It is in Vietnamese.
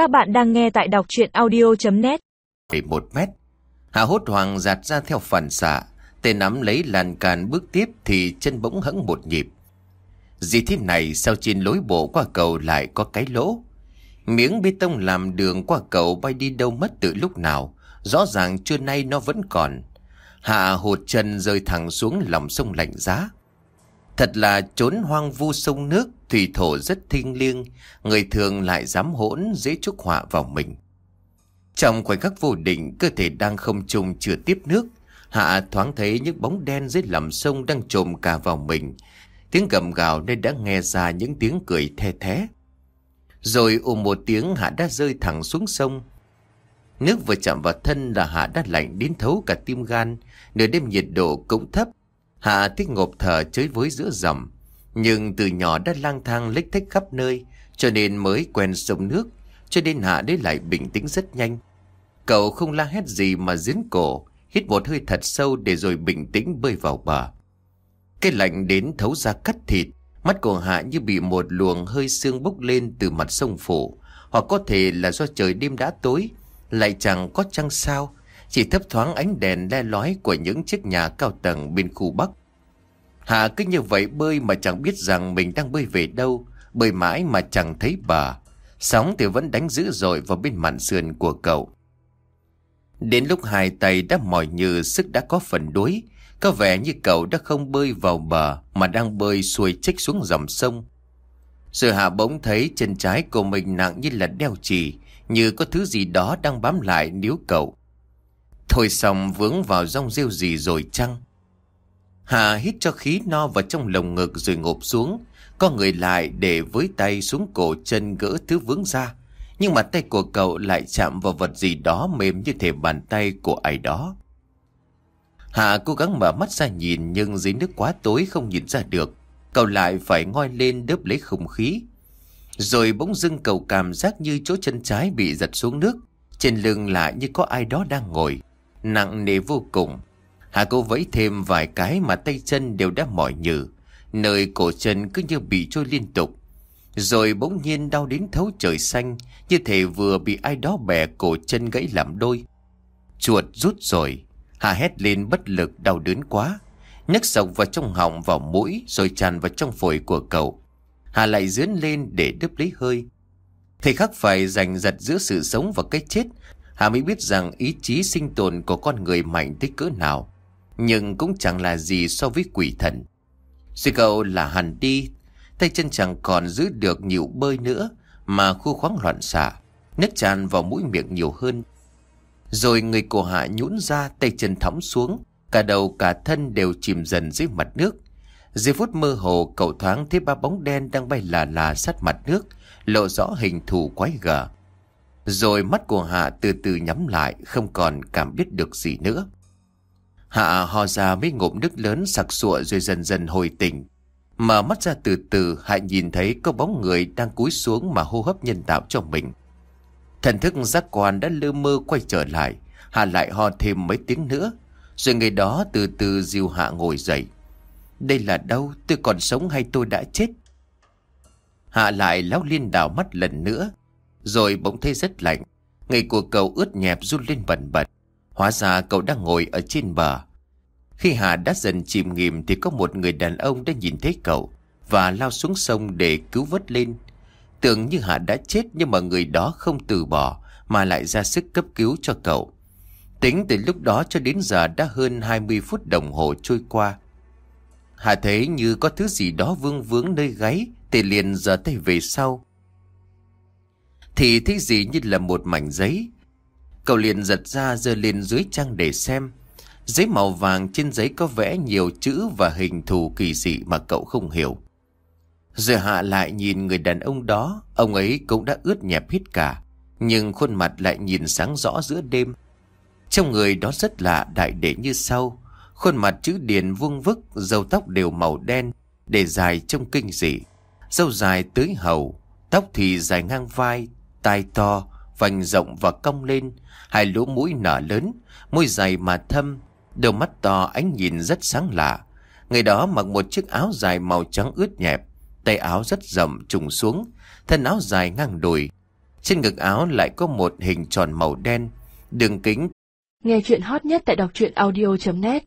Các bạn đang nghe tại đọc chuyện audio.net một mét. Hạ hốt Hoàng giạt ra theo phản xạ. Tên nắm lấy làn càn bước tiếp thì chân bỗng hẫng một nhịp. Gì thế này sao trên lối bộ qua cầu lại có cái lỗ? Miếng bê tông làm đường qua cầu bay đi đâu mất từ lúc nào. Rõ ràng trưa nay nó vẫn còn. Hạ hụt chân rơi thẳng xuống lòng sông lạnh giá. Thật là trốn hoang vu sông nước, thủy thổ rất thiêng liêng, người thường lại dám hỗn dễ chúc họa vào mình. Trong khoảnh khắc vô định, cơ thể đang không trùng chưa tiếp nước, Hạ thoáng thấy những bóng đen dưới lòng sông đang trồm cả vào mình. Tiếng gầm gào nên đã nghe ra những tiếng cười the thế. Rồi ôm một tiếng Hạ đã rơi thẳng xuống sông. Nước vừa chạm vào thân là Hạ đã lạnh đến thấu cả tim gan, nửa đêm nhiệt độ cũng thấp, Hạ thích ngộp thở chơi với giữa dòng. Nhưng từ nhỏ đã lang thang lếch thách khắp nơi, cho nên mới quen sông nước, cho nên Hạ đấy lại bình tĩnh rất nhanh. Cậu không la hét gì mà giếng cổ, hít một hơi thật sâu để rồi bình tĩnh bơi vào bờ. Cái lạnh đến thấu ra cắt thịt, mắt của Hạ như bị một luồng hơi sương bốc lên từ mặt sông phủ, hoặc có thể là do trời đêm đã tối, lại chẳng có trăng sao, chỉ thấp thoáng ánh đèn le lói của những chiếc nhà cao tầng bên khu Bắc. Hạ cứ như vậy bơi mà chẳng biết rằng mình đang bơi về đâu, bơi mãi mà chẳng thấy bờ. Sóng thì vẫn đánh dữ dội vào bên mạn sườn của cậu. Đến lúc hai tay đã mỏi như sức đã có phần đuối, có vẻ như cậu đã không bơi vào bờ mà đang bơi xuôi trích xuống dòng sông. Sự Hạ bỗng thấy chân trái của mình nặng như là đeo chì, như có thứ gì đó đang bám lại níu cậu. Thôi xong vướng vào rong rêu gì rồi chăng? Hà hít cho khí no vào trong lồng ngực rồi ngộp xuống. Có người lại để với tay xuống cổ chân gỡ thứ vướng ra. Nhưng mà tay của cậu lại chạm vào vật gì đó mềm như thể bàn tay của ai đó. Hà cố gắng mở mắt ra nhìn nhưng dưới nước quá tối không nhìn ra được. Cậu lại phải ngoi lên đớp lấy không khí. Rồi bỗng dưng cậu cảm giác như chỗ chân trái bị giật xuống nước. Trên lưng lại như có ai đó đang ngồi. Nặng nề vô cùng. Hà cô vẫy thêm vài cái mà tay chân đều đã mỏi nhừ. Nơi cổ chân cứ như bị trôi liên tục. Rồi bỗng nhiên đau đến thấu trời xanh, như thể vừa bị ai đó bẻ cổ chân gãy làm đôi. Chuột rút rồi, Hà hét lên bất lực đau đớn quá. Nhấc sọc vào trong họng vào mũi rồi tràn vào trong phổi của cậu. Hà lại dướn lên để đứt lấy hơi. Thầy khắc phải giành giật giữa sự sống và cái chết. Hà mới biết rằng ý chí sinh tồn của con người mạnh tới cỡ nào nhưng cũng chẳng là gì so với quỷ thần. Suy cậu là hẳn đi, tay chân chẳng còn giữ được nhiều bơi nữa, mà khu khoáng loạn xạ, nước tràn vào mũi miệng nhiều hơn. Rồi người cổ hạ nhũn ra, tay chân thõng xuống, cả đầu cả thân đều chìm dần dưới mặt nước. Giây phút mơ hồ, cậu thoáng thấy ba bóng đen đang bay là là sát mặt nước, lộ rõ hình thù quái gở. Rồi mắt của Hạ từ từ nhắm lại, không còn cảm biết được gì nữa. Hạ ho ra mấy ngụm nước lớn sặc sụa rồi dần dần hồi tỉnh. Mở mắt ra từ từ, Hạ nhìn thấy có bóng người đang cúi xuống mà hô hấp nhân tạo cho mình. Thần thức giác quan đã lơ mơ quay trở lại. Hạ lại ho thêm mấy tiếng nữa. Rồi người đó từ từ dìu Hạ ngồi dậy. Đây là đâu? Tôi còn sống hay tôi đã chết? Hạ lại lão liên đảo mắt lần nữa. Rồi bỗng thấy rất lạnh. Người của cậu ướt nhẹp run lên bẩn bật. Hóa ra cậu đang ngồi ở trên bờ. Khi Hà đã dần chìm nghỉm thì có một người đàn ông đã nhìn thấy cậu và lao xuống sông để cứu vớt lên. Tưởng như Hà đã chết nhưng mà người đó không từ bỏ mà lại ra sức cấp cứu cho cậu. Tính từ lúc đó cho đến giờ đã hơn 20 phút đồng hồ trôi qua. Hà thấy như có thứ gì đó vương vướng nơi gáy, thì liền giở tay về sau. Thì thấy gì như là một mảnh giấy Cậu liền giật ra giơ lên dưới trang để xem. Giấy màu vàng trên giấy có vẽ nhiều chữ và hình thù kỳ dị mà cậu không hiểu. Rồi hạ lại nhìn người đàn ông đó, ông ấy cũng đã ướt nhẹp hết cả. Nhưng khuôn mặt lại nhìn sáng rõ giữa đêm. Trong người đó rất lạ đại để như sau. Khuôn mặt chữ điền vuông vức, dâu tóc đều màu đen, để dài trông kinh dị. Dâu dài tới hầu, tóc thì dài ngang vai, tai to, vành rộng và cong lên, hai lỗ mũi nở lớn, môi dày mà thâm, đôi mắt to ánh nhìn rất sáng lạ. Người đó mặc một chiếc áo dài màu trắng ướt nhẹp, tay áo rất rộng trùng xuống, thân áo dài ngang đùi. Trên ngực áo lại có một hình tròn màu đen, đường kính. Nghe chuyện hot nhất tại đọc truyện audio.net